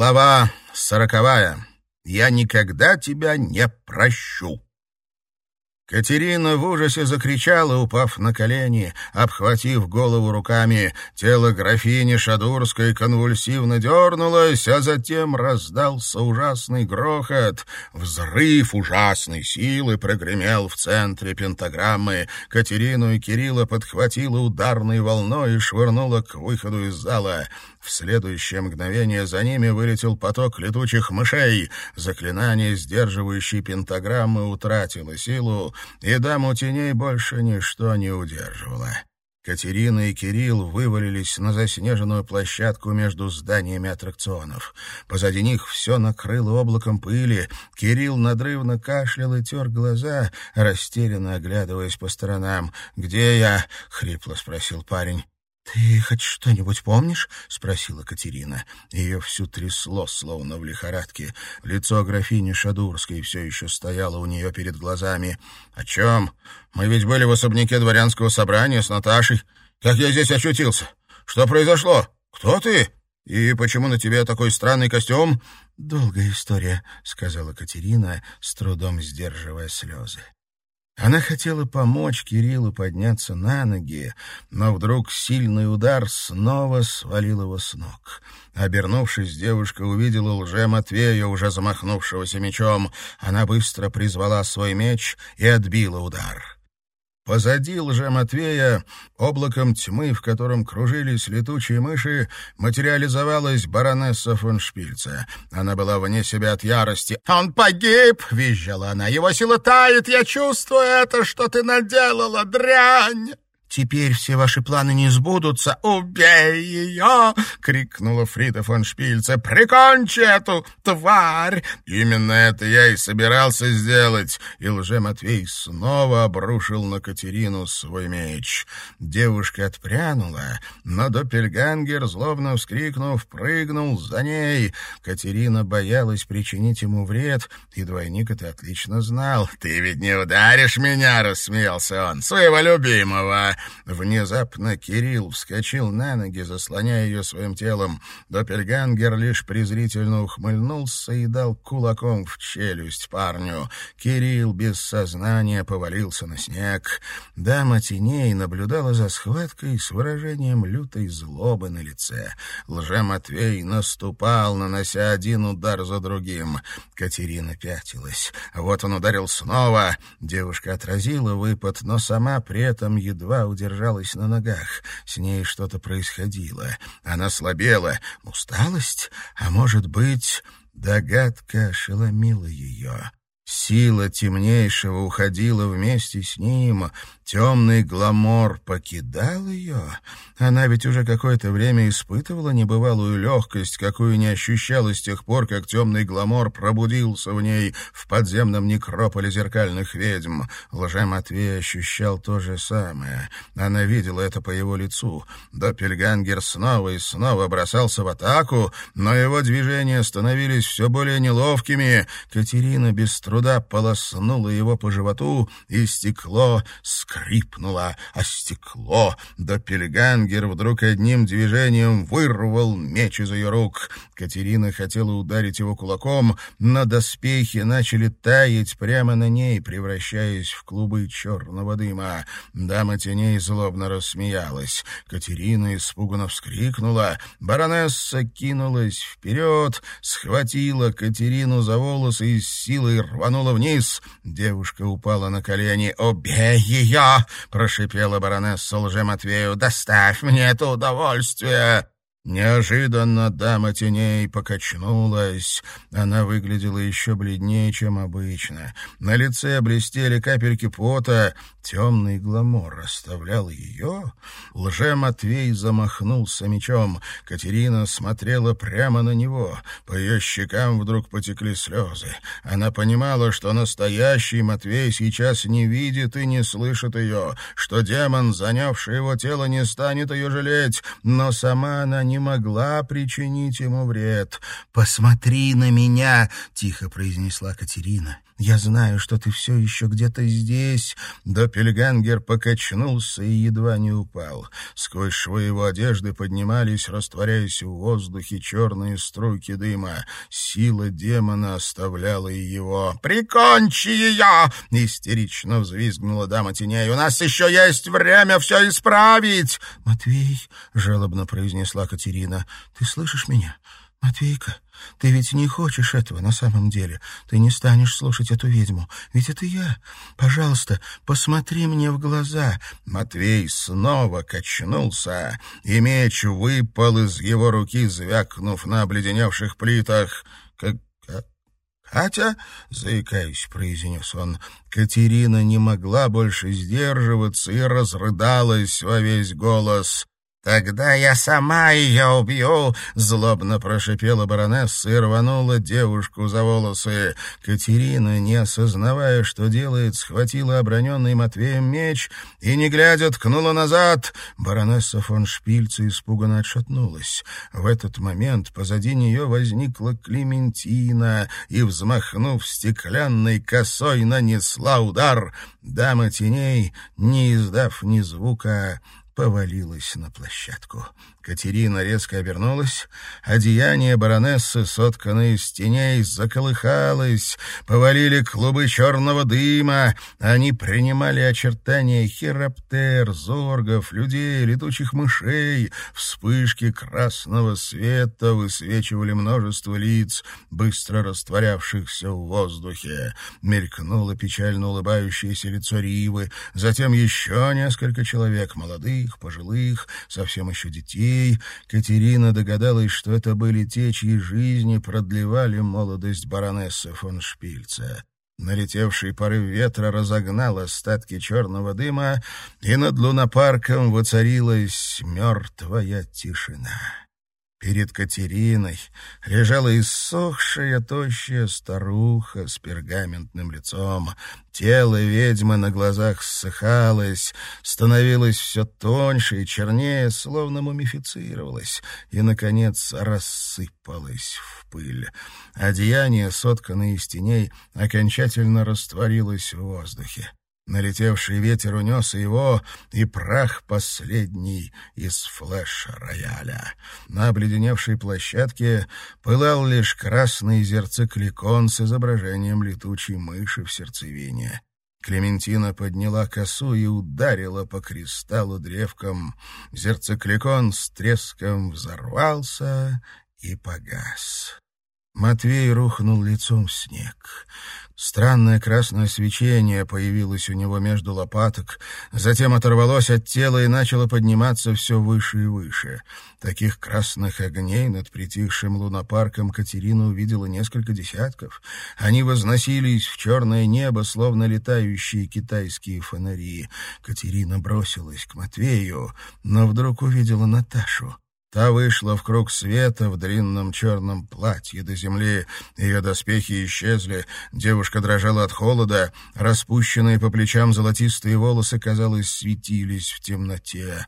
Глава сороковая. «Я никогда тебя не прощу». Катерина в ужасе закричала, упав на колени, обхватив голову руками. Тело графини Шадурской конвульсивно дернулось, а затем раздался ужасный грохот. Взрыв ужасной силы прогремел в центре пентаграммы. Катерину и Кирилла подхватила ударной волной и швырнула к выходу из зала. В следующее мгновение за ними вылетел поток летучих мышей. Заклинание, сдерживающее пентаграммы, утратило силу и даму теней больше ничто не удерживало. Катерина и Кирилл вывалились на заснеженную площадку между зданиями аттракционов. Позади них все накрыло облаком пыли. Кирилл надрывно кашлял и тер глаза, растерянно оглядываясь по сторонам. «Где я?» — хрипло спросил парень. «Ты хоть что-нибудь помнишь?» — спросила Катерина. Ее всю трясло, словно в лихорадке. Лицо графини Шадурской все еще стояло у нее перед глазами. «О чем? Мы ведь были в особняке дворянского собрания с Наташей. Как я здесь очутился? Что произошло? Кто ты? И почему на тебе такой странный костюм?» «Долгая история», — сказала Катерина, с трудом сдерживая слезы. Она хотела помочь Кириллу подняться на ноги, но вдруг сильный удар снова свалил его с ног. Обернувшись, девушка увидела лже-Матвея, уже замахнувшегося мечом. Она быстро призвала свой меч и отбила удар. Позади лже-Матвея, облаком тьмы, в котором кружились летучие мыши, материализовалась баронесса фон Шпильце. Она была вне себя от ярости. «Он погиб!» — визжала она. «Его сила тает! Я чувствую это, что ты наделала, дрянь!» Теперь все ваши планы не сбудутся. Убей ее!» — крикнула Фрида фон Шпильце. «Прикончи эту тварь!» «Именно это я и собирался сделать!» И лже-Матвей снова обрушил на Катерину свой меч. Девушка отпрянула, но Доппельгангер, злобно вскрикнув, прыгнул за ней. Катерина боялась причинить ему вред, и двойник это отлично знал. «Ты ведь не ударишь меня!» — рассмеялся он. «Своего любимого!» Внезапно Кирилл вскочил на ноги, заслоняя ее своим телом. Доппельгангер лишь презрительно ухмыльнулся и дал кулаком в челюсть парню. Кирилл без сознания повалился на снег. Дама теней наблюдала за схваткой с выражением лютой злобы на лице. Лже-Матвей наступал, нанося один удар за другим. Катерина пятилась. Вот он ударил снова. Девушка отразила выпад, но сама при этом едва удержалась на ногах. С ней что-то происходило. Она слабела. Усталость? А может быть, догадка ошеломила ее. Сила темнейшего уходила вместе с ним, темный гламор покидал ее. Она ведь уже какое-то время испытывала небывалую легкость, какую не ощущала с тех пор, как темный гламор пробудился в ней в подземном некрополе зеркальных ведьм. Лже-Матвей ощущал то же самое. Она видела это по его лицу. Доппельгангер снова и снова бросался в атаку, но его движения становились все более неловкими. Катерина без труда труда полоснула его по животу, и стекло скрипнуло, а стекло Доппельгангер вдруг одним движением вырвал меч из ее рук. Катерина хотела ударить его кулаком, но доспехи начали таять прямо на ней, превращаясь в клубы черного дыма. Дама теней злобно рассмеялась. Катерина испуганно вскрикнула. Баронесса кинулась вперед, схватила Катерину за волосы и с силой рванула рванула вниз. Девушка упала на колени. «Убей ее!» — прошипела баронесса лже-Матвею. «Доставь мне это удовольствие!» Неожиданно дама теней покачнулась. Она выглядела еще бледнее, чем обычно. На лице блестели капельки пота. Темный гламор расставлял ее. Лже-Матвей замахнулся мечом. Катерина смотрела прямо на него. По ее щекам вдруг потекли слезы. Она понимала, что настоящий Матвей сейчас не видит и не слышит ее, что демон, занявший его тело, не станет ее жалеть, но сама она не могла причинить ему вред. «Посмотри на меня!» — тихо произнесла Катерина. Я знаю, что ты все еще где-то здесь». Доппельгангер покачнулся и едва не упал. Сквозь швы его одежды поднимались, растворяясь в воздухе, черные струйки дыма. Сила демона оставляла и его. «Прикончи ее!» — истерично взвизгнула дама теней. «У нас еще есть время все исправить!» «Матвей!» — жалобно произнесла Катерина. «Ты слышишь меня?» «Матвейка, ты ведь не хочешь этого на самом деле. Ты не станешь слушать эту ведьму. Ведь это я. Пожалуйста, посмотри мне в глаза». Матвей снова качнулся, и меч выпал из его руки, звякнув на обледеневших плитах. «Как... «Катя?» — заикаясь, произнес он. Катерина не могла больше сдерживаться и разрыдалась во весь голос. «Тогда я сама ее убью!» — злобно прошипела баронесса и рванула девушку за волосы. Катерина, не осознавая, что делает, схватила оброненный Матвеем меч и, не глядя, ткнула назад. Баронесса фон Шпильца испуганно отшатнулась. В этот момент позади нее возникла Клементина и, взмахнув стеклянной косой, нанесла удар. Дама теней, не издав ни звука, повалилась на площадку. Катерина резко обернулась. Одеяние баронессы, сотканное из теней, заколыхалось. Повалили клубы черного дыма. Они принимали очертания хироптер, зоргов, людей, летучих мышей. Вспышки красного света высвечивали множество лиц, быстро растворявшихся в воздухе. Мелькнуло печально улыбающееся лицо Ривы. Затем еще несколько человек, молодых, пожилых, совсем еще детей Катерина догадалась, что это были те, чьи жизни продлевали молодость баронессы фон Шпильца. Налетевший порыв ветра разогнал остатки черного дыма, и над лунопарком воцарилась мертвая тишина. Перед Катериной лежала иссохшая, тощая старуха с пергаментным лицом. Тело ведьмы на глазах ссыхалось, становилось все тоньше и чернее, словно мумифицировалось, и, наконец, рассыпалось в пыль. Одеяние, сотканное из теней, окончательно растворилось в воздухе. Налетевший ветер унес его, и прах последний из флеш-рояля. На обледеневшей площадке пылал лишь красный зерцекликон с изображением летучей мыши в сердцевине. Клементина подняла косу и ударила по кристаллу древком. Зерцекликон с треском взорвался и погас. Матвей рухнул лицом в снег. Странное красное свечение появилось у него между лопаток, затем оторвалось от тела и начало подниматься все выше и выше. Таких красных огней над притихшим лунопарком Катерина увидела несколько десятков. Они возносились в черное небо, словно летающие китайские фонари. Катерина бросилась к Матвею, но вдруг увидела Наташу. Та вышла в круг света в длинном черном платье до земли. Ее доспехи исчезли, девушка дрожала от холода, распущенные по плечам золотистые волосы, казалось, светились в темноте.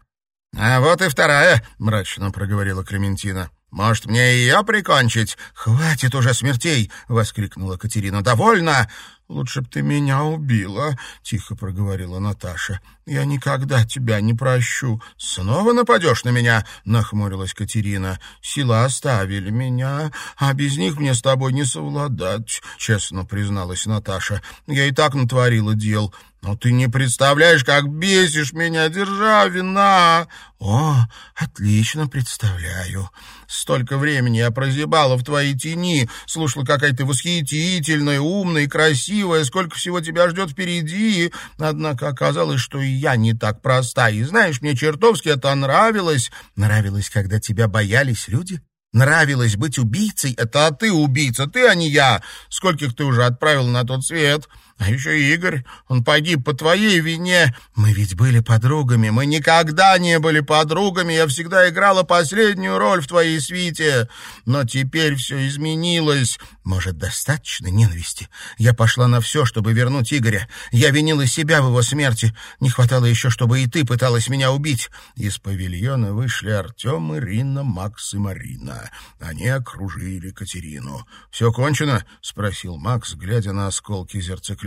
«А вот и вторая», — мрачно проговорила Клементина. «Может, мне ее прикончить?» «Хватит уже смертей!» — воскликнула Катерина. «Довольно!» «Лучше б ты меня убила», — тихо проговорила Наташа. «Я никогда тебя не прощу. Снова нападешь на меня?» — нахмурилась Катерина. «Сила оставили меня, а без них мне с тобой не совладать», — честно призналась Наташа. «Я и так натворила дел. Но ты не представляешь, как бесишь меня, державина!» «О, отлично представляю. Столько времени я прозябала в твоей тени, слушала, какая ты восхитительная, умная и красивая, сколько всего тебя ждет впереди. Однако оказалось, что и я не так проста. И знаешь, мне чертовски это нравилось. Нравилось, когда тебя боялись люди?» Нравилось быть убийцей? Это а ты убийца, ты, а не я. Скольких ты уже отправил на тот свет? А еще Игорь, он погиб по твоей вине. Мы ведь были подругами. Мы никогда не были подругами. Я всегда играла последнюю роль в твоей свите. Но теперь все изменилось. Может, достаточно ненависти? Я пошла на все, чтобы вернуть Игоря. Я винила себя в его смерти. Не хватало еще, чтобы и ты пыталась меня убить. Из павильона вышли Артем, Ирина, Макс и Марина. Они окружили Катерину. «Все кончено?» — спросил Макс, глядя на осколки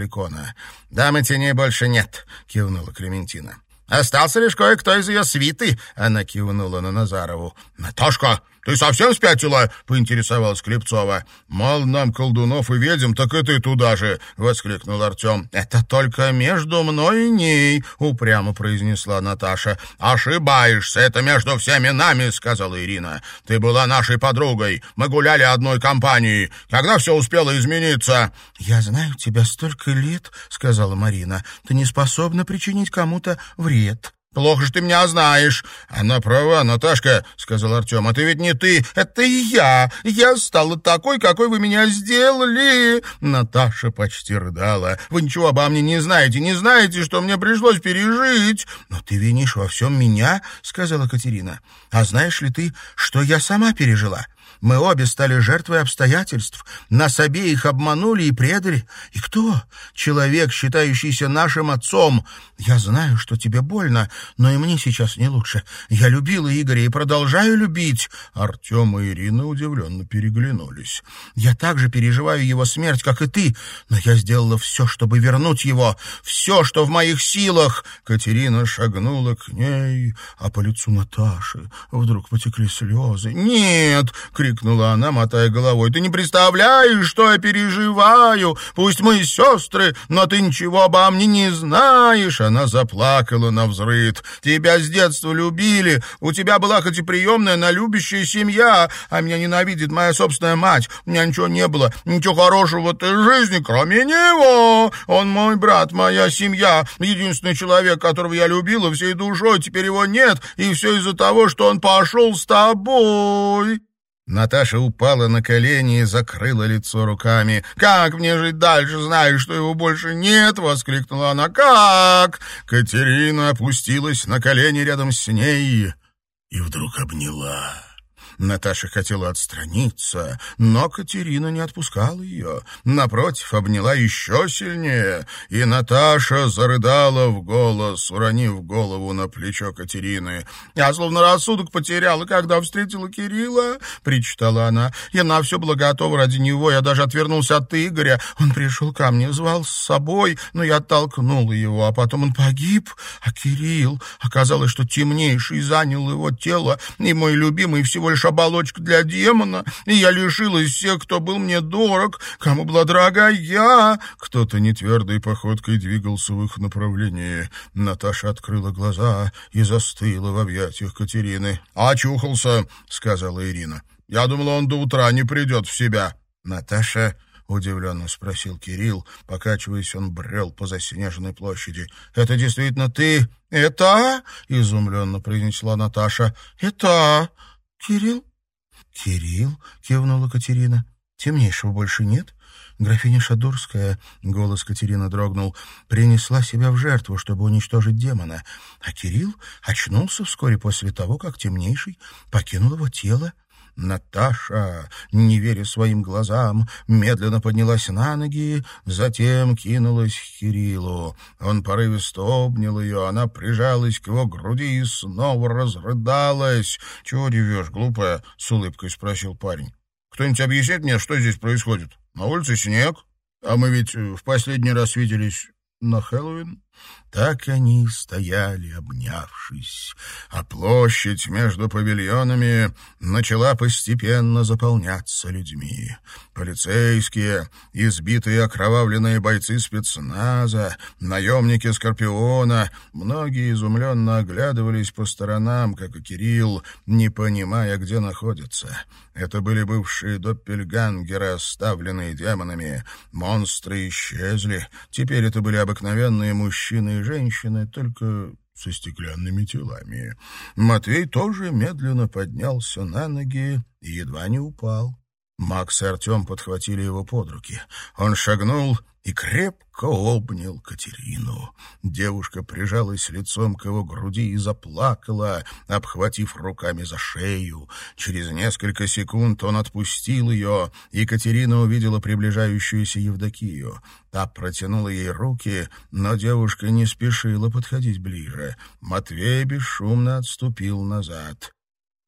зерцикликона. «Дамы теней больше нет», — кивнула Клементина. «Остался лишь кое-кто из ее свиты», — она кивнула на Назарову. «Наташка, ты совсем спятила?» — поинтересовалась Клепцова. «Мало нам колдунов и ведьм, так и ты туда же!» — воскликнул Артем. «Это только между мной и ней», — упрямо произнесла Наташа. «Ошибаешься, это между всеми нами», — сказала Ирина. «Ты была нашей подругой, мы гуляли одной компанией. Когда все успело измениться?» «Я знаю тебя столько лет», — сказала Марина. «Ты не способна причинить кому-то вред». «Плохо же ты меня знаешь». «Она права, Наташка», — сказал Артем. «А ты ведь не ты, это я. Я стала такой, какой вы меня сделали». Наташа почти рыдала. «Вы ничего обо мне не знаете, не знаете, что мне пришлось пережить». «Но ты винишь во всем меня», — сказала Катерина. «А знаешь ли ты, что я сама пережила?» Мы обе стали жертвой обстоятельств. Нас обеих обманули и предали. И кто? Человек, считающийся нашим отцом. Я знаю, что тебе больно, но и мне сейчас не лучше. Я любила Игоря и продолжаю любить. Артем и Ирина удивленно переглянулись. Я также переживаю его смерть, как и ты, но я сделала все, чтобы вернуть его. Все, что в моих силах. Катерина шагнула к ней, а по лицу Наташи вдруг потекли слезы. «Нет!» — крикнула она, мотая головой. «Ты не представляешь, что я переживаю! Пусть мы сестры, но ты ничего обо мне не знаешь!» Она заплакала на взрыд. «Тебя с детства любили, у тебя была хоть и приемная, но любящая семья, а меня ненавидит моя собственная мать. У меня ничего не было, ничего хорошего в этой жизни, кроме него! Он мой брат, моя семья, единственный человек, которого я любила всей душой, теперь его нет, и все из-за того, что он пошел с тобой!» Наташа упала на колени и закрыла лицо руками. «Как мне жить дальше, зная, что его больше нет?» — воскликнула она. «Как?» Катерина опустилась на колени рядом с ней и вдруг обняла. Наташа хотела отстраниться, но Катерина не отпускала ее. Напротив, обняла еще сильнее, и Наташа зарыдала в голос, уронив голову на плечо Катерины. «Я словно рассудок потеряла, когда встретила Кирилла», — причитала она. «Я на все была готова ради него, я даже отвернулся от Игоря. Он пришел ко мне, звал с собой, но я оттолкнула его, а потом он погиб, а Кирилл... Оказалось, что темнейший занял его тело, и мой любимый всего лишь оболочка для демона, и я лишилась всех, кто был мне дорог, кому была дорога я. Кто-то нетвердой походкой двигался в их направлении. Наташа открыла глаза и застыла в объятиях Катерины. «Очухался», — сказала Ирина. «Я думала, он до утра не придет в себя». Наташа — удивленно спросил Кирилл. Покачиваясь, он брел по заснеженной площади. «Это действительно ты?» «Это?» — изумленно произнесла Наташа. «Это?» «Кирилл?» «Кирилл?» — кивнула Катерина. «Темнейшего больше нет?» Графиня Шадурская, голос Катерины дрогнул, принесла себя в жертву, чтобы уничтожить демона, а Кирилл очнулся вскоре после того, как темнейший покинул его тело. Наташа, не веря своим глазам, медленно поднялась на ноги, затем кинулась к Кириллу. Он порывисто обнял ее, она прижалась к его груди и снова разрыдалась. — Чего ревешь, глупая? — с улыбкой спросил парень. — Кто-нибудь объяснит мне, что здесь происходит? На улице снег, а мы ведь в последний раз виделись на Хэллоуин. Так они стояли, обнявшись, а площадь между павильонами начала постепенно заполняться людьми. Полицейские, избитые окровавленные бойцы спецназа, наемники Скорпиона, многие изумленно оглядывались по сторонам, как и Кирилл, не понимая, где находятся. Это были бывшие доппельгангеры, оставленные демонами. Монстры исчезли. Теперь это были обыкновенные мужчины и женщины, только со стеклянными телами. Матвей тоже медленно поднялся на ноги и едва не упал. Макс и Артем подхватили его под руки. Он шагнул и крепко обнял Катерину. Девушка прижалась лицом к его груди и заплакала, обхватив руками за шею. Через несколько секунд он отпустил ее, и Катерина увидела приближающуюся Евдокию. Та протянула ей руки, но девушка не спешила подходить ближе. Матвей бесшумно отступил назад.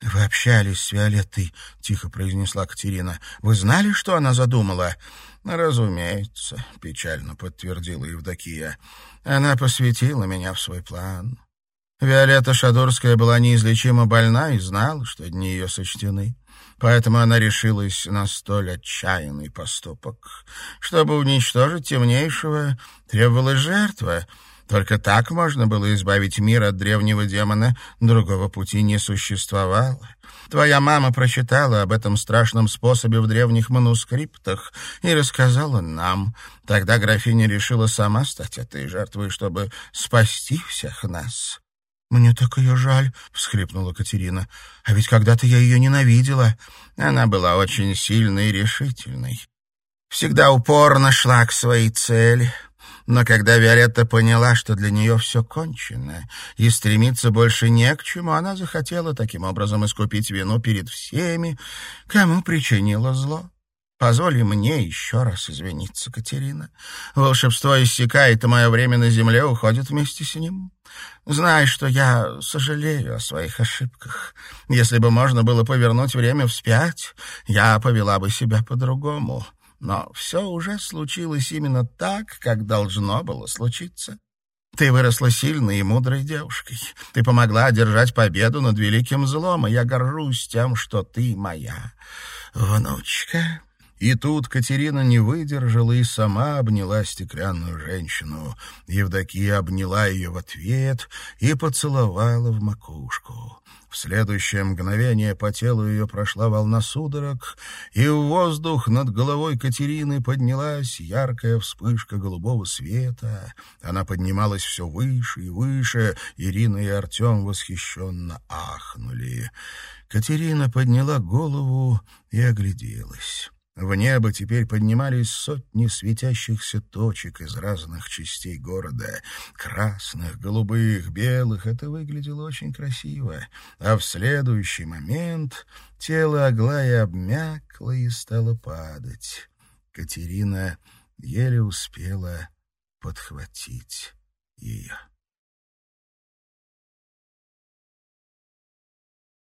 «Вы общались с Виолеттой», — тихо произнесла Катерина. «Вы знали, что она задумала?» «Разумеется», — печально подтвердила Евдокия. «Она посвятила меня в свой план. Виолетта Шадурская была неизлечимо больна и знала, что дни ее сочтены. Поэтому она решилась на столь отчаянный поступок. Чтобы уничтожить темнейшего, требовалась жертва — только так можно было избавить мир от древнего демона. Другого пути не существовало. Твоя мама прочитала об этом страшном способе в древних манускриптах и рассказала нам. Тогда графиня решила сама стать этой жертвой, чтобы спасти всех нас. «Мне так ее жаль», — всхлипнула Катерина. «А ведь когда-то я ее ненавидела. Она была очень сильной и решительной. Всегда упорно шла к своей цели». Но когда Виолетта поняла, что для нее все кончено и стремиться больше не к чему, она захотела таким образом искупить вину перед всеми, кому причинила зло. Позволь мне еще раз извиниться, Катерина. Волшебство иссякает, и мое время на земле уходит вместе с ним. Знай, что я сожалею о своих ошибках. Если бы можно было повернуть время вспять, я повела бы себя по-другому. Но все уже случилось именно так, как должно было случиться. Ты выросла сильной и мудрой девушкой. Ты помогла одержать победу над великим злом, и я горжусь тем, что ты моя внучка. И тут Катерина не выдержала и сама обняла стеклянную женщину. Евдокия обняла ее в ответ и поцеловала в макушку. В следующее мгновение по телу ее прошла волна судорог, и в воздух над головой Катерины поднялась яркая вспышка голубого света. Она поднималась все выше и выше, Ирина и Артем восхищенно ахнули. Катерина подняла голову и огляделась. В небо теперь поднимались сотни светящихся точек из разных частей города. Красных, голубых, белых. Это выглядело очень красиво. А в следующий момент тело Аглаи обмякло и стало падать. Катерина еле успела подхватить ее.